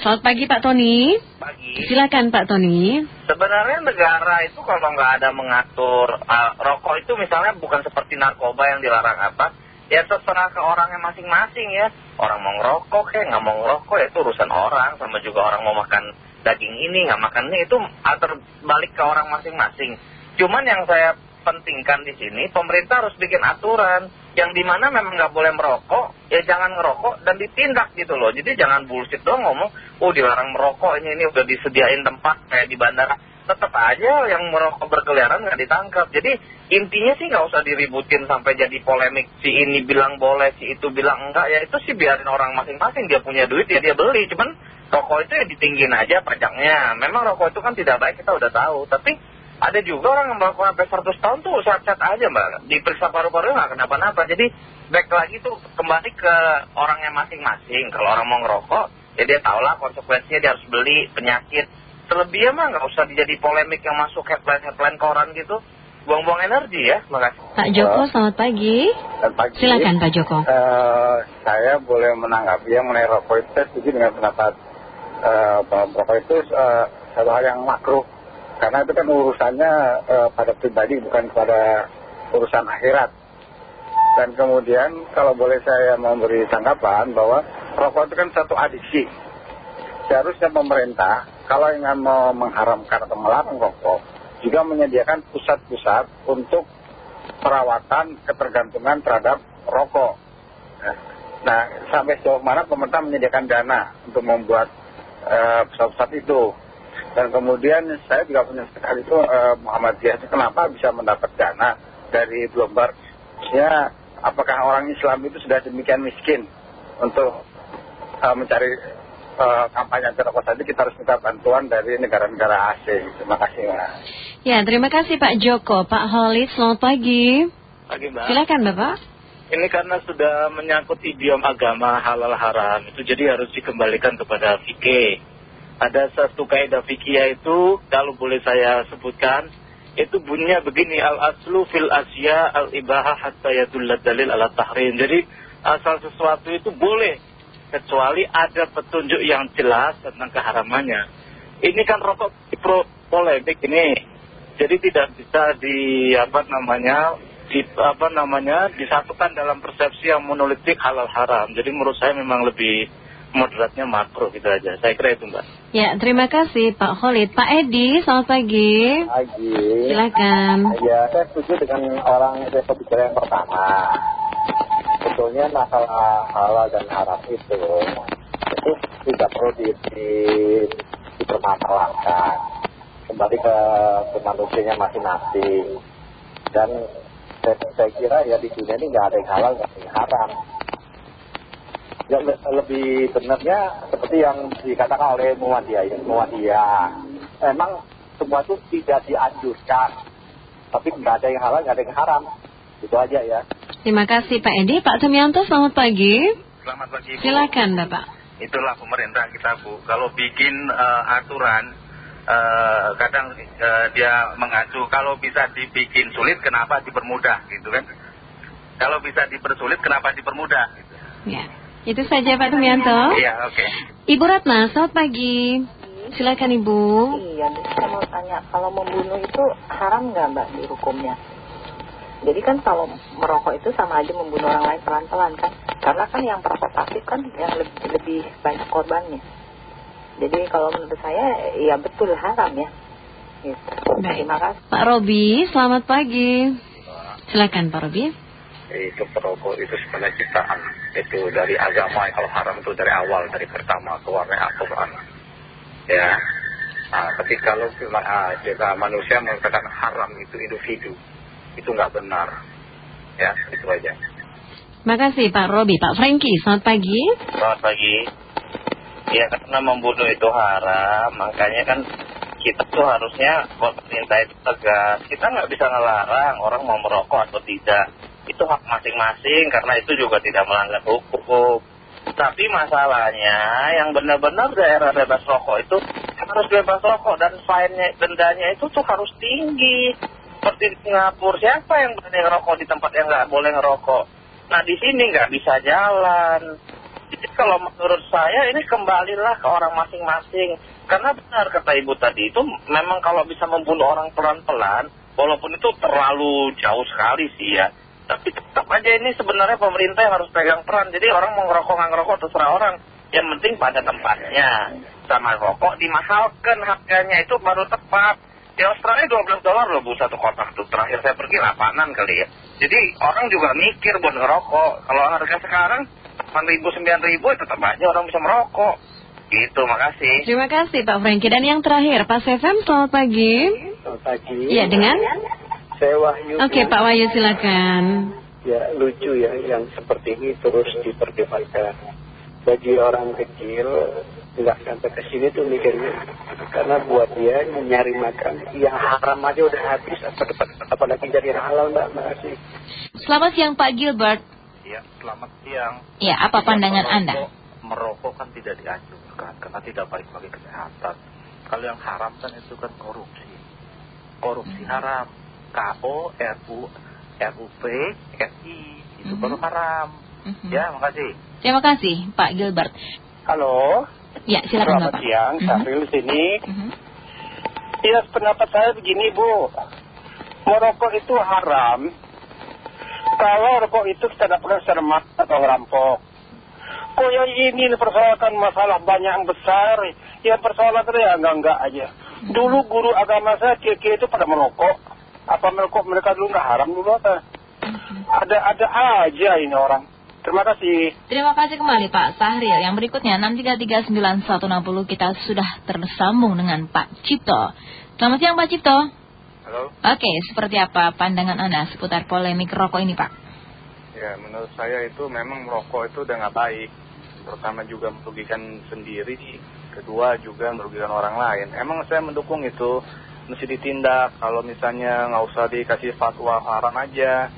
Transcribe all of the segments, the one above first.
Selamat pagi Pak Tony. Pagi. Silakan Pak Tony. Sebenarnya negara itu kalau nggak ada mengatur uh, rokok itu misalnya bukan seperti narkoba yang dilarang apa, ya terserah ke orangnya masing-masing ya. Orang mau ngerokok kayak nggak mau ngerokok ya itu urusan orang, sama juga orang mau makan daging ini nggak makan ini itu atur balik ke orang masing-masing. Cuman yang saya pentingkan di sini, pemerintah harus bikin aturan yang di mana memang nggak boleh merokok, ya jangan ngerokok dan ditindak gitu loh. Jadi jangan bullshit dong ngomong, oh dilarang merokok ini ini udah disediain tempat kayak di bandara. Tetap aja yang merokok berkeliaran nggak ditangkap. Jadi intinya sih nggak usah diributin sampai jadi polemik. Si ini bilang boleh, si itu bilang enggak. Ya itu sih biarin orang masing-masing dia punya duit ya dia beli. Cuman rokok itu ya ditinggin aja pajaknya. Memang rokok itu kan tidak baik kita udah tahu. Tapi ada juga orang yang melakukan sampai 100 tahun tuh sehat-sehat aja mbak. Diperiksa paru-paru nggak kenapa-napa. Jadi back lagi tuh kembali ke orangnya masing-masing. Kalau orang mau ngerokok, ya dia tau lah konsekuensinya dia harus beli penyakit. Selebihnya mah nggak usah dijadi polemik yang masuk headline-headline koran gitu. Buang-buang energi ya, makasih. Pak Joko, selamat pagi. Selamat pagi. Silakan Pak Joko. Eh, saya boleh menanggapi yang mengenai rokok itu, saya setuju dengan pendapat uh, rokok itu uh, satu hal yang makruh. Karena itu kan urusannya uh, pada pribadi, bukan pada urusan akhirat. Dan kemudian kalau boleh saya memberi tanggapan bahwa rokok itu kan satu adiksi. Seharusnya pemerintah kalau ingin mau mengharamkan atau melarang rokok, juga menyediakan pusat-pusat untuk perawatan ketergantungan terhadap rokok. Nah, sampai sejauh mana pemerintah menyediakan dana untuk membuat pusat-pusat itu. Dan kemudian saya juga punya sekali itu Muhammadiyah itu kenapa bisa mendapat dana dari Bloomberg. Ya, apakah orang Islam itu sudah demikian miskin untuk mencari kampanye anti saja kita harus minta bantuan dari negara-negara asing. Terima kasih Mbak. Ya, terima kasih Pak Joko. Pak Holid, selamat pagi. Pagi mbak. Silakan Bapak. Ini karena sudah menyangkut idiom agama halal haram, itu jadi harus dikembalikan kepada fikih. Ada satu kaidah fikih itu, kalau boleh saya sebutkan, itu bunyinya begini, al-aslu fil asya al-ibaha hatta yadullah dalil ala tahrim. Jadi asal sesuatu itu boleh, kecuali ada petunjuk yang jelas tentang keharamannya. Ini kan rokok pro polemik ini, jadi tidak bisa di apa namanya di, apa namanya disatukan dalam persepsi yang monolitik halal haram. Jadi menurut saya memang lebih moderatnya makro gitu aja. Saya kira itu mbak. Ya, terima kasih Pak Holid. Pak Edi, selamat pagi. Pagi. Silakan. Ya, saya setuju dengan orang yang bicara yang pertama. Sebetulnya masalah halal dan haram itu, itu tidak perlu di, di, dipermasalahkan. Kembali ke, ke manusianya masing-masing. Dan saya, saya kira ya di dunia ini nggak ada yang halal, nggak ada yang haram. Ya, le- lebih benarnya seperti yang dikatakan oleh Muhammadiyah, Muhammadiyah. Memang semua itu tidak dianjurkan, tapi nggak ada yang halal, nggak ada yang haram. Itu aja ya. Terima kasih Pak Edi. Pak Sumianto, selamat pagi. Selamat pagi Bu. Silakan Bapak. Itulah pemerintah kita Bu. Kalau bikin eh, aturan, eh, kadang eh, dia mengacu kalau bisa dibikin sulit, kenapa dipermudah gitu kan? Kalau bisa dipersulit, kenapa dipermudah? Gitu. Ya, itu saja Pak Sumianto. Iya oke. Ibu Ratna, selamat pagi. Silakan Ibu. Iya, saya mau tanya, kalau membunuh itu haram nggak mbak di hukumnya? Jadi kan kalau merokok itu sama aja membunuh orang lain pelan-pelan kan? Karena kan yang perokok pasif kan yang lebih, lebih banyak korbannya. Jadi kalau menurut saya, ya betul haram ya. Gitu. Baik. Terima kasih. Pak Robi, selamat pagi. Silakan Pak Robi. Itu perokok itu sebenarnya ciptaan. Itu dari agama, kalau haram itu dari awal, dari pertama keluarnya Al-Quran. Ya. Nah, tapi kalau ah, jika manusia mengatakan haram itu individu, itu nggak benar. Ya, itu aja. Makasih Pak Robi. Pak Franky, selamat pagi. Selamat pagi. Ya karena membunuh itu haram, makanya kan kita tuh harusnya kalau pemerintah itu tegas. Kita nggak bisa ngelarang orang mau merokok atau tidak. Itu hak masing-masing karena itu juga tidak melanggar hukum. Tapi masalahnya yang benar-benar daerah bebas rokok itu harus bebas rokok dan fine dendanya itu tuh harus tinggi. Seperti di Singapura, siapa yang berani ngerokok di tempat yang nggak boleh ngerokok? Nah di sini nggak bisa jalan. Jadi kalau menurut saya ini kembalilah ke orang masing-masing. Karena benar kata ibu tadi itu memang kalau bisa membunuh orang pelan-pelan, walaupun itu terlalu jauh sekali sih ya. Tapi tetap aja ini sebenarnya pemerintah yang harus pegang peran. Jadi orang mau ngerokok nggak ngerokok terserah orang. Yang penting pada tempatnya. Sama rokok dimahalkan harganya itu baru tepat. Di Australia 12 dolar loh bu satu kotak tuh. Terakhir saya pergi 8 kali ya. Jadi orang juga mikir buat ngerokok. Kalau harga sekarang 8 ribu 9 ribu ya tetap aja orang bisa merokok. Gitu, makasih. Terima kasih Pak Franky. Dan yang terakhir, Pak Sefem, selamat pagi. Selamat pagi. Iya, dengan? Saya Wahyu. Oke, Pak Wahyu silakan. Ya, lucu ya yang seperti ini terus diperdebatkan. Bagi orang kecil, nggak sampai ke sini tuh mikirnya. Karena buat dia nyari makan, yang haram aja udah habis, apalagi jadi halal, Mbak. Makasih. Selamat siang Pak Gilbert. Ya, selamat siang. Ya, apa pandangan Merokok- Anda? Merokok kan tidak dianjurkan karena tidak baik bagi kesehatan. Kalau yang haram kan itu kan korupsi. Korupsi haram. KO, RU, RUP, RI, itu Mhm. baru haram. Mhm. Ya, makasih. Terima kasih Pak Gilbert. Halo, Ya, silakan selamat Bapak. siang. Mhm. Sahril sini. Mhm. Ya, pendapat saya begini, Bu. Merokok itu haram. Kalau rokok itu kita dapatkan secara mak atau ngerampok. Kok yang ini persoalkan masalah banyak yang besar. Ya persoalan itu ya enggak-enggak aja. Dulu guru agama saya kira-kira itu pada merokok. Apa merokok mereka dulu nggak haram dulu apa? Ada-ada aja ini orang. Terima kasih. Terima kasih kembali Pak Sahril. Yang berikutnya 6339160 kita sudah tersambung dengan Pak Cipto. Selamat siang Pak Cipto. Halo, Oke, seperti apa pandangan Anda seputar polemik rokok ini Pak? ya menurut saya itu memang merokok itu udah nggak baik. Pertama juga merugikan sendiri, kedua juga merugikan orang lain. Emang saya mendukung itu mesti ditindak. Kalau misalnya nggak usah dikasih fatwa haram aja,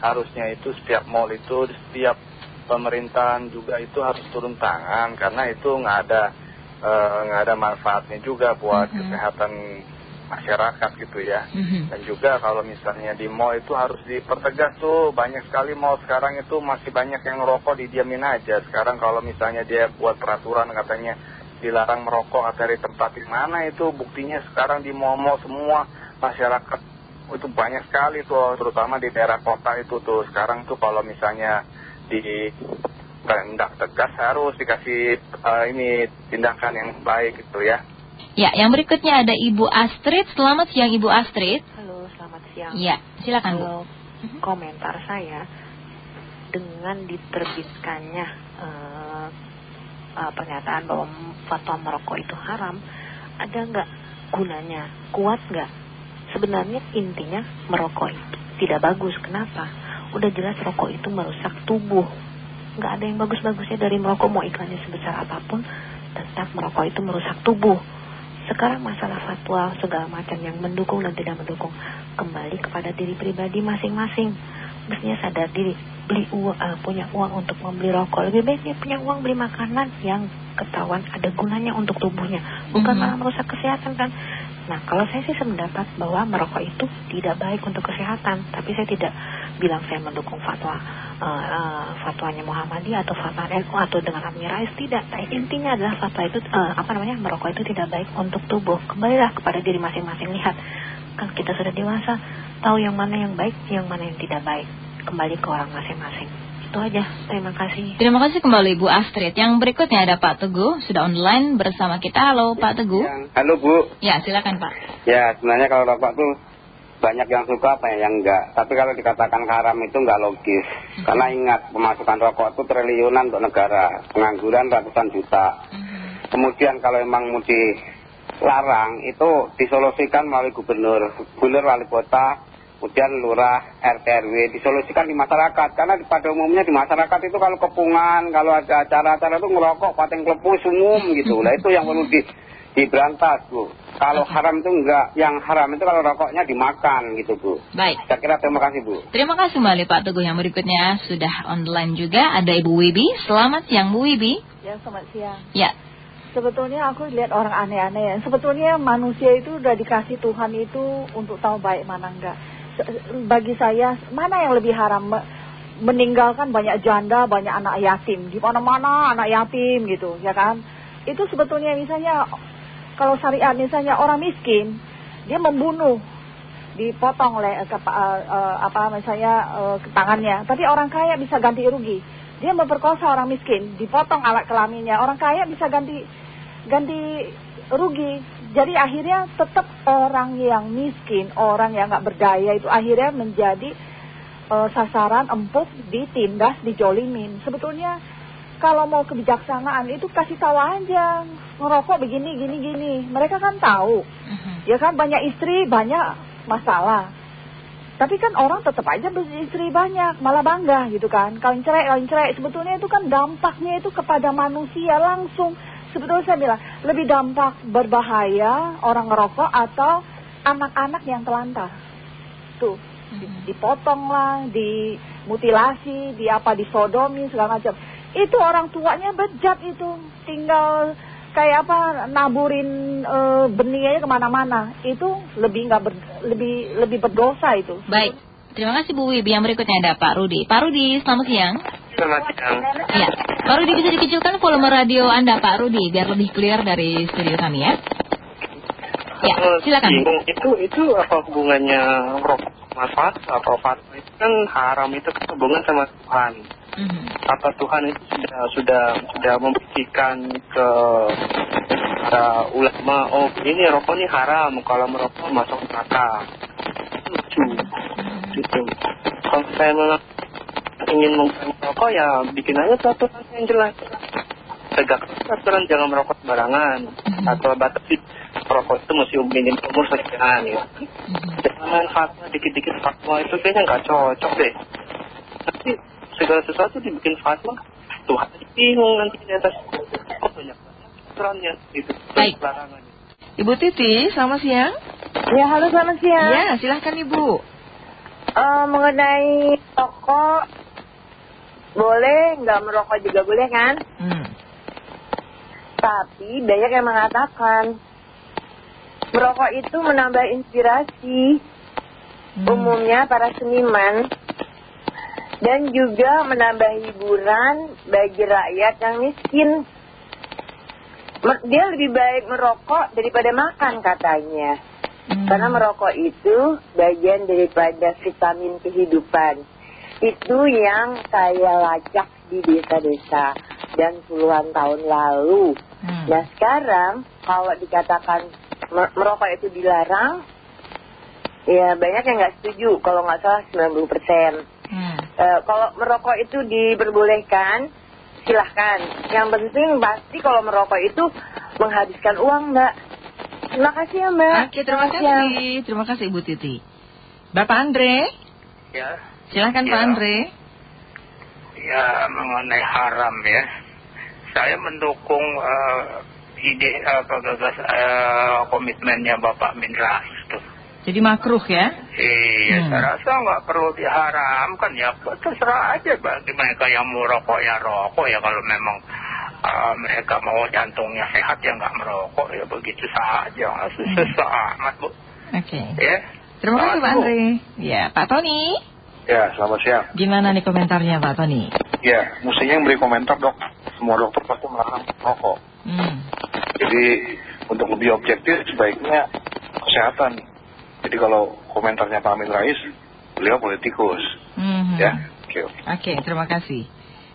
harusnya itu setiap mall itu setiap pemerintahan juga itu harus turun tangan karena itu nggak ada eh, nggak ada manfaatnya juga buat Mhm. kesehatan masyarakat gitu ya. Mhm. Dan juga kalau misalnya di mall itu harus dipertegas tuh banyak sekali mall sekarang itu masih banyak yang ngerokok didiamin aja. Sekarang kalau misalnya dia buat peraturan katanya dilarang merokok atau dari tempat di mana itu buktinya sekarang di mall-mall semua masyarakat itu banyak sekali tuh terutama di daerah kota itu tuh sekarang tuh kalau misalnya di tindak tegas harus dikasih eh, ini tindakan yang baik gitu ya. Ya, yang berikutnya ada Ibu Astrid. Selamat siang Ibu Astrid. Halo, selamat siang. Ya, silakan Bu. Kalau komentar saya dengan diterbitkannya eh, eh, pernyataan bahwa fatwa merokok itu haram, ada nggak gunanya? Kuat nggak? Sebenarnya intinya merokok itu tidak bagus. Kenapa? Udah jelas rokok itu merusak tubuh. Nggak ada yang bagus-bagusnya dari merokok mau iklannya sebesar apa pun, tetap merokok itu merusak tubuh. Sekarang masalah fatwa segala macam yang mendukung dan tidak mendukung kembali kepada diri pribadi masing-masing. Mestinya sadar diri, beli uang, eh, punya uang untuk membeli rokok. Lebih baik dia punya uang beli makanan yang ketahuan ada gunanya untuk tubuhnya, bukan Mhm. malah merusak kesehatan kan. Nah, kalau saya sih sependapat bahwa merokok itu tidak baik untuk kesehatan, tapi saya tidak bilang saya mendukung fatwa eh, eh, fatwanya Muhammadiyah atau fatwa NU atau dengan Amin Rais tidak. Nah, intinya adalah fatwa itu eh, apa namanya merokok itu tidak baik untuk tubuh. Kembalilah kepada diri masing-masing lihat kan kita sudah dewasa tahu yang mana yang baik, yang mana yang tidak baik. Kembali ke orang masing-masing. Itu aja. Terima kasih. Terima kasih kembali Bu Astrid. Yang berikutnya ada Pak Teguh sudah online bersama kita. Halo Pak Teguh. Halo Bu, Ya, silakan Pak. ya sebenarnya kalau rokok tuh banyak yang suka apa yang enggak. Tapi kalau dikatakan haram itu enggak logis. Karena ingat pemasukan rokok itu triliunan untuk negara, pengangguran ratusan juta. Mhm. Kemudian kalau emang mau dilarang itu disolusikan melalui gubernur, gubernur wali kota, kemudian lurah, RT RW disolusikan di masyarakat. Karena pada umumnya di masyarakat itu kalau kepungan, kalau ada acara-acara itu ngerokok, pating klepus umum gitu. Lah itu yang perlu di, diberantas Bu. Kalau haram itu enggak, yang haram itu kalau rokoknya dimakan gitu Bu. Baik. Saya kira terima kasih Bu. Terima kasih kembali Pak Teguh. Yang berikutnya sudah online juga ada Ibu Wibi. Selamat siang Bu Wibi. Ya, selamat siang. Ya. Sebetulnya aku lihat orang aneh-aneh ya. Sebetulnya manusia itu udah dikasih Tuhan itu untuk tahu baik mana enggak. Bagi saya, mana yang lebih haram? Me- meninggalkan banyak janda, banyak anak yatim. Di mana-mana anak yatim gitu, ya kan? Itu sebetulnya misalnya kalau syariat misalnya orang miskin, dia membunuh, dipotong oleh uh, uh, uh, apa misalnya uh, tangannya. Tapi orang kaya bisa ganti rugi. Dia memperkosa orang miskin, dipotong alat kelaminnya. Orang kaya bisa ganti ganti rugi. Jadi akhirnya tetap orang yang miskin, orang yang nggak berdaya itu akhirnya menjadi uh, sasaran empuk, ditindas, dijolimin. Sebetulnya kalau mau kebijaksanaan itu kasih tahu aja ngerokok begini gini gini. Mereka kan tahu. Uh-huh. Ya kan banyak istri, banyak masalah. Tapi kan orang tetap aja beristri banyak, malah bangga gitu kan. Kawin cerai, kawin cerai. Sebetulnya itu kan dampaknya itu kepada manusia langsung sebetulnya saya bilang lebih dampak berbahaya orang ngerokok atau anak-anak yang telantar. Tuh, hmm. dipotong lah, dimutilasi, di apa, disodomi segala macam. Itu orang tuanya bejat itu, tinggal kayak apa naburin e, benih aja ke mana-mana. Itu lebih nggak ber, lebih lebih berdosa itu. Baik. Terima kasih Bu Wibi. Yang berikutnya ada Pak Rudi. Pak Rudi, selamat siang. Selamat siang. Ya, Pak Rudi bisa dikecilkan volume radio Anda Pak Rudi biar lebih clear dari studio kami ya. Ya, silakan. itu itu apa hubungannya rokok sama fatwa? Apa fatwa itu kan haram itu kan hubungan sama Tuhan. Mm -hmm. Apa Tuhan itu sudah sudah sudah membuktikan ke para ulama, oh ini rokok ini haram, kalau merokok masuk neraka. Lucu gitu kalau saya ingin merokok ya bikin aja peraturan yang jelas. Tegak peraturan jangan merokok sembarangan hmm. atau batasi merokok itu mesti minim umur sekian ya. Jangan main fatwa dikit-dikit fatwa itu kayaknya nggak cocok deh. Nanti segala sesuatu dibikin fatwa Tuhan bingung nanti di atas. Kok banyak aturannya gitu. Baik. Ibu Titi, selamat siang. Ya, halo selamat siang. Ya, silahkan Ibu. Uh, mengenai rokok boleh nggak merokok juga boleh kan hmm. tapi banyak yang mengatakan merokok itu menambah inspirasi hmm. umumnya para seniman dan juga menambah hiburan bagi rakyat yang miskin dia lebih baik merokok daripada makan katanya Hmm. Karena merokok itu bagian daripada vitamin kehidupan. Itu yang saya lacak di desa-desa dan puluhan tahun lalu. Hmm. Nah sekarang kalau dikatakan merokok itu dilarang, ya banyak yang nggak setuju. Kalau nggak salah 90 persen. Hmm. E, kalau merokok itu diperbolehkan, silahkan. Yang penting pasti kalau merokok itu menghabiskan uang mbak. Terima kasih ya Mbak. Oke, terima kasih. Terima kasih Ibu Titi. Bapak Andre? Ya. Silahkan ya. Pak Andre. Ya, mengenai haram ya. Saya mendukung uh, ide apa gagas uh, komitmennya Bapak Mindra itu. Jadi makruh ya? Iya, hmm. saya rasa nggak perlu diharamkan ya. Terserah aja bagi mereka yang mau rokok ya rokok ya kalau memang uh, mereka mau jantungnya sehat ya nggak merokok ya begitu saja susah hmm. amat bu. Oke. Okay. Ya. Terima kasih Pak Andre. Ya Pak Tony. Ya selamat siang. Gimana nih komentarnya Pak Tony? Ya mestinya yang beri komentar dok. Semua dokter pasti melarang merokok. Hmm. Jadi untuk lebih objektif sebaiknya kesehatan. Jadi kalau komentarnya Pak Amin Rais, beliau politikus. -hmm. Ya. Oke, okay. okay, terima kasih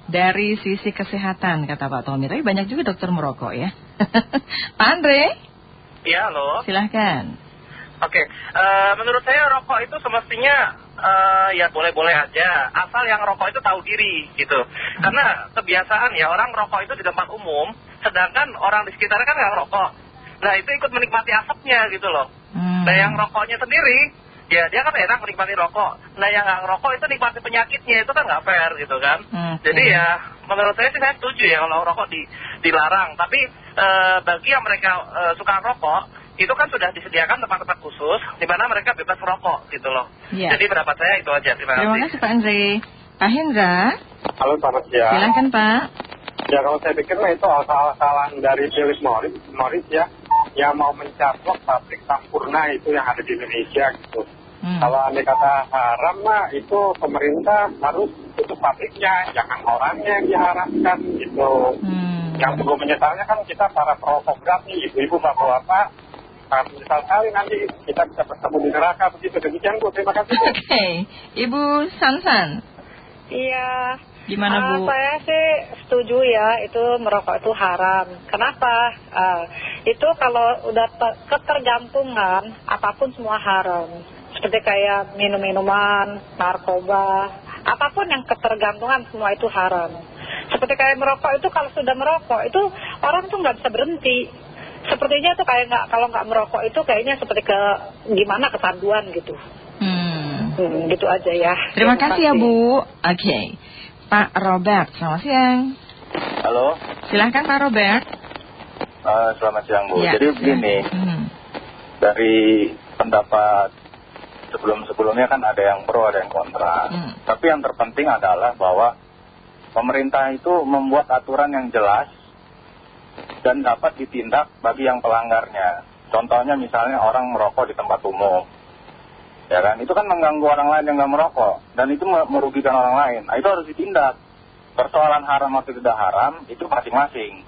dari sisi kesehatan kata Pak Tommy. Tapi banyak juga dokter merokok ya. Pak Andre? Ya, halo. Silahkan. Oke, uh, menurut saya rokok itu semestinya uh, ya boleh-boleh aja, asal yang rokok itu tahu diri gitu. Karena kebiasaan ya orang rokok itu di tempat umum, sedangkan orang di sekitarnya kan nggak rokok. Nah itu ikut menikmati asapnya gitu loh. Hmm. Nah yang rokoknya sendiri ya dia kan enak menikmati rokok. Nah yang nggak rokok itu nikmati penyakitnya itu kan nggak fair gitu kan. Hmm. Jadi ya menurut saya sih saya setuju ya kalau rokok di, dilarang. Tapi e, bagi yang mereka suka rokok itu kan sudah disediakan tempat-tempat khusus di mana mereka bebas rokok gitu loh. Yeah. Jadi pendapat saya itu aja. Terima kasih. Terima kasih Pak Andre. Pak Hendra. Halo selamat siang. Silakan Pak. Ya kalau saya pikir mah itu asal-asalan dari Philip Morris, Morris ya yang mau mencaplok pabrik Sampurna itu yang ada di Indonesia gitu Hmm. Kalau anda kata haram mah itu pemerintah harus tutup pabriknya, jangan orangnya yang diharapkan gitu. Hmm. Yang perlu menyesalnya kan kita para perokok berat nih, ibu-ibu bapak-bapak, menyesal sekali nanti kita bisa bertemu di neraka begitu. Demikian Bu, terima kasih. Oke, okay. Ibu Sansan. Iya. Gimana uh, Bu? Saya sih setuju ya, itu merokok itu haram. Kenapa? Uh, itu kalau udah ketergantungan, apa pun semua haram. Seperti kayak minum-minuman, narkoba, apa pun yang ketergantungan semua itu haram. Seperti kayak merokok itu kalau sudah merokok itu orang tuh nggak bisa berhenti. Sepertinya tuh kayak nggak kalau nggak merokok itu kayaknya seperti ke gimana kesanduan gitu. Hmm. hmm gitu aja ya. Terima, Terima kasih ya Bu. Oke. Okay. Pak Robert, selamat siang. Halo. Silahkan Pak Robert. Uh, selamat siang Bu. Ya, Jadi begini, hmm. dari pendapat sebelum-sebelumnya kan ada yang pro, ada yang kontra. Hmm. Tapi yang terpenting adalah bahwa pemerintah itu membuat aturan yang jelas dan dapat ditindak bagi yang pelanggarnya. Contohnya misalnya orang merokok di tempat umum. Ya kan? Itu kan mengganggu orang lain yang nggak merokok. Dan itu merugikan orang lain. Nah, itu harus ditindak. Persoalan haram atau tidak haram itu masing-masing.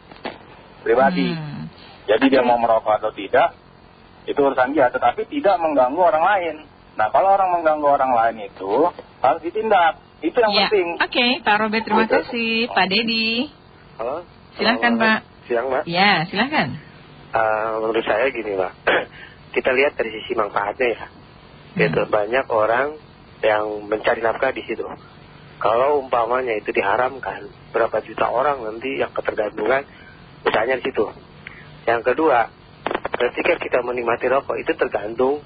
Pribadi. Hmm. jadi dia mau merokok atau tidak itu urusan dia. Tetapi tidak mengganggu orang lain. Nah kalau orang mengganggu orang lain itu harus ditindak. Itu yang ya. penting. Oke okay, Pak Robert terima kasih. Pak Dedi halo. Silahkan Pak siang Mbak. Ya silahkan uh, menurut saya gini Mbak. Kita lihat dari sisi manfaatnya ya. Gitu hmm. banyak orang yang mencari nafkah di situ. Kalau umpamanya itu diharamkan berapa juta orang nanti yang ketergantungan misalnya di situ. Yang kedua ketika kita menikmati rokok itu tergantung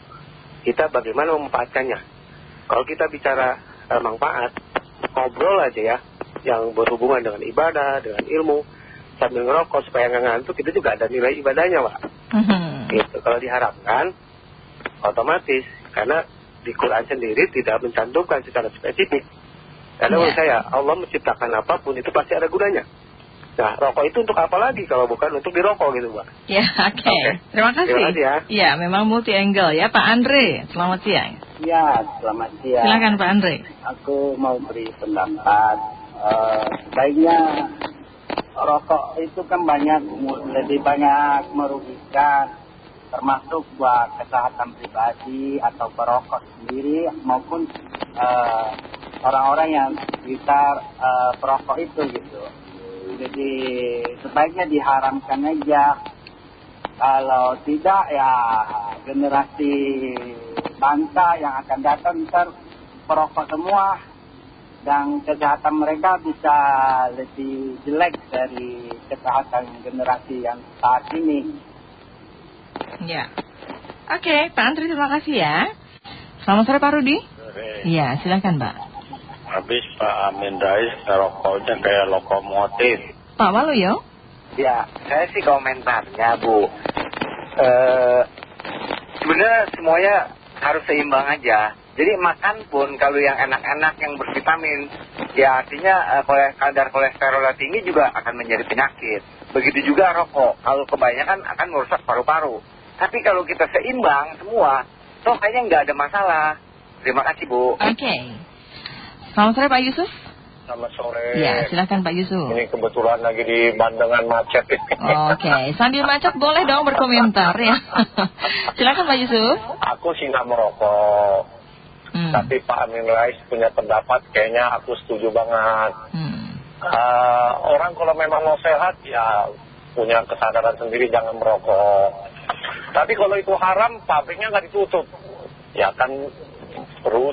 kita bagaimana memanfaatkannya. Kalau kita bicara eh, manfaat ngobrol aja ya yang berhubungan dengan ibadah dengan ilmu sambil ngerokok supaya nggak ngantuk itu juga ada nilai ibadahnya pak -hmm. gitu. kalau diharapkan otomatis karena di Quran sendiri tidak mencantumkan secara spesifik. Karena menurut ya. saya Allah menciptakan apa pun itu pasti ada gunanya. Nah, rokok itu untuk apa lagi kalau bukan untuk dirokok gitu, Pak? Ya, oke. Okay. Terima kasih. Terima kasih ya. Ya, memang multi angle ya, Pak Andre. Selamat siang. Ya, selamat siang. Silakan Pak Andre. Aku mau beri pendapat. Uh, baiknya rokok itu kan banyak lebih banyak merugikan termasuk buat kesehatan pribadi atau perokok sendiri maupun eh, orang-orang yang sekitar uh, perokok itu gitu. Jadi sebaiknya diharamkan aja. Kalau tidak ya generasi bangsa yang akan datang ntar perokok semua dan kesehatan mereka bisa lebih jelek dari kesehatan generasi yang saat ini. Ya. Oke, Pak Antri terima kasih ya. Selamat sore Pak Rudi. Sore. Iya, silakan Pak. Habis Pak Amin Rais rokoknya kayak lokomotif. Pak Waluyo? Ya, saya sih komentarnya Bu. Eh, sebenarnya semuanya harus seimbang aja. Jadi makan pun kalau yang enak-enak yang bervitamin, ya artinya uh, kadar kolesterolnya tinggi juga akan menjadi penyakit. Begitu juga rokok, kalau kebanyakan akan merusak paru-paru. Tapi kalau kita seimbang semua, toh kayaknya nggak ada masalah. Terima kasih Bu. Oke. Okay. Selamat sore Pak Yusuf. Selamat sore. Ya, silakan Pak Yusuf. Ini kebetulan lagi di Bandengan macet. Oke, okay. sambil macet boleh dong berkomentar ya. silakan Pak Yusuf. Aku sih nggak merokok. Hmm. Tapi Pak Amin Rais punya pendapat kayaknya aku setuju banget. Hmm. Uh, orang kalau memang mau sehat ya punya kesadaran sendiri jangan merokok. Tapi kalau itu haram, pabriknya nggak ditutup. Ya kan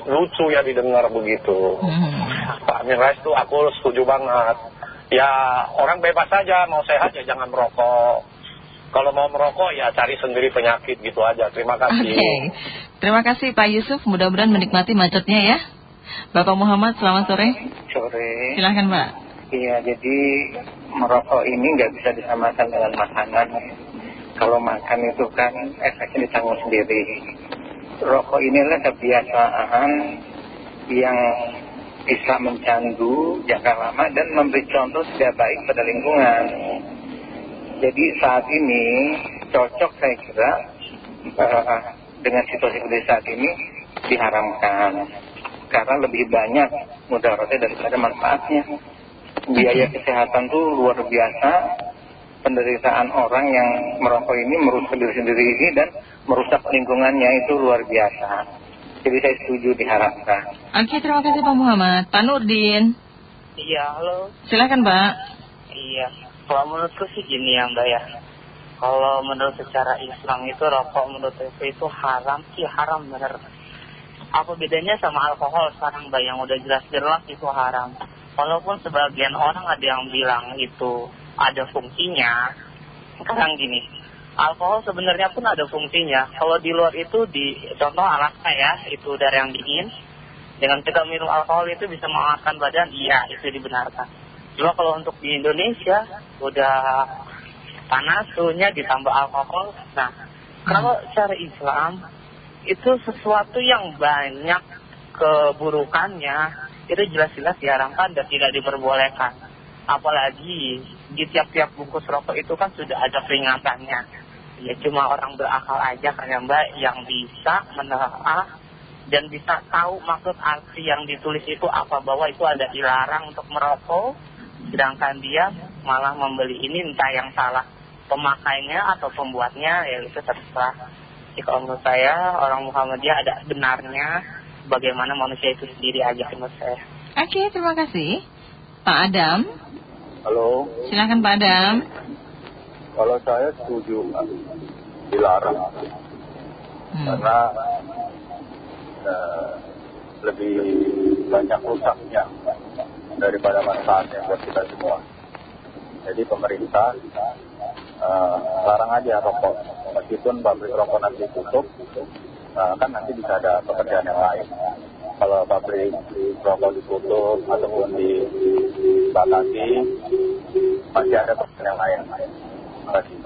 lucu ya didengar begitu. Hmm. Pak Amin Rais tuh aku setuju banget. Ya orang bebas saja, mau sehat ya jangan merokok. Kalau mau merokok ya cari sendiri penyakit gitu aja. Terima kasih. Okay. Terima kasih Pak Yusuf. Mudah-mudahan menikmati macetnya ya. Bapak Muhammad, selamat sore. Sore. Silahkan Pak. Iya, jadi merokok ini nggak bisa disamakan dengan makanan kalau makan itu kan efeknya ditanggung sendiri. Rokok inilah kebiasaan yang bisa mencandu jangka lama dan memberi contoh tidak baik pada lingkungan. Jadi saat ini cocok saya kira uh, dengan situasi seperti saat ini diharamkan. Karena lebih banyak mudaratnya daripada manfaatnya. Biaya kesehatan tuh luar biasa. Penderitaan orang yang merokok ini merusak diri sendiri dan merusak lingkungannya itu luar biasa. Jadi saya setuju diharapkan. Oke terima kasih Pak Muhammad. Pak Nurdin. Iya halo. Silakan Pak. Iya. Kalau menurutku sih gini ya Mbak ya kalau menurut secara Islam itu rokok menurut saya itu haram. Sih haram bener apa bedanya sama alkohol? Sekarang Mbak yang udah jelas-jelas itu haram. Walaupun sebagian orang ada yang bilang itu ada fungsinya. Sekarang gini alkohol sebenarnya pun ada fungsinya. Kalau di luar itu di contoh Alaska ya itu udara yang dingin. Dengan kita minum alkohol itu bisa menghangatkan badan. Iya itu dibenarkan. Cuma kalau untuk di Indonesia udah panas suhunya ditambah alkohol nah kalau secara Islam itu sesuatu yang banyak keburukannya itu jelas-jelas diharamkan dan tidak diperbolehkan. Apalagi di tiap-tiap bungkus rokok itu kan sudah ada peringatannya. Ya cuma orang berakal aja kan ya mbak yang bisa menelaah dan bisa tahu maksud arti yang ditulis itu apa bahwa itu ada dilarang untuk merokok. Sedangkan dia malah membeli ini entah yang salah pemakainya atau pembuatnya ya itu terserah. Jadi kalau menurut saya orang Muhammadiyah ada benarnya bagaimana manusia itu sendiri aja menurut saya. Oke, terima kasih. Pak Adam. Halo. Silakan Pak Adam. Kalau saya setuju dilarang. Hmm. Karena uh, lebih banyak rusaknya daripada manfaatnya buat kita semua. Jadi pemerintah uh, larang aja rokok. Meskipun pabrik rokok nanti tutup, uh, kan nanti bisa ada pekerjaan yang lain. Kalau pabrik rokok ditutup ataupun dibatasi, masih ada pekerjaan yang lain. Terima kasih.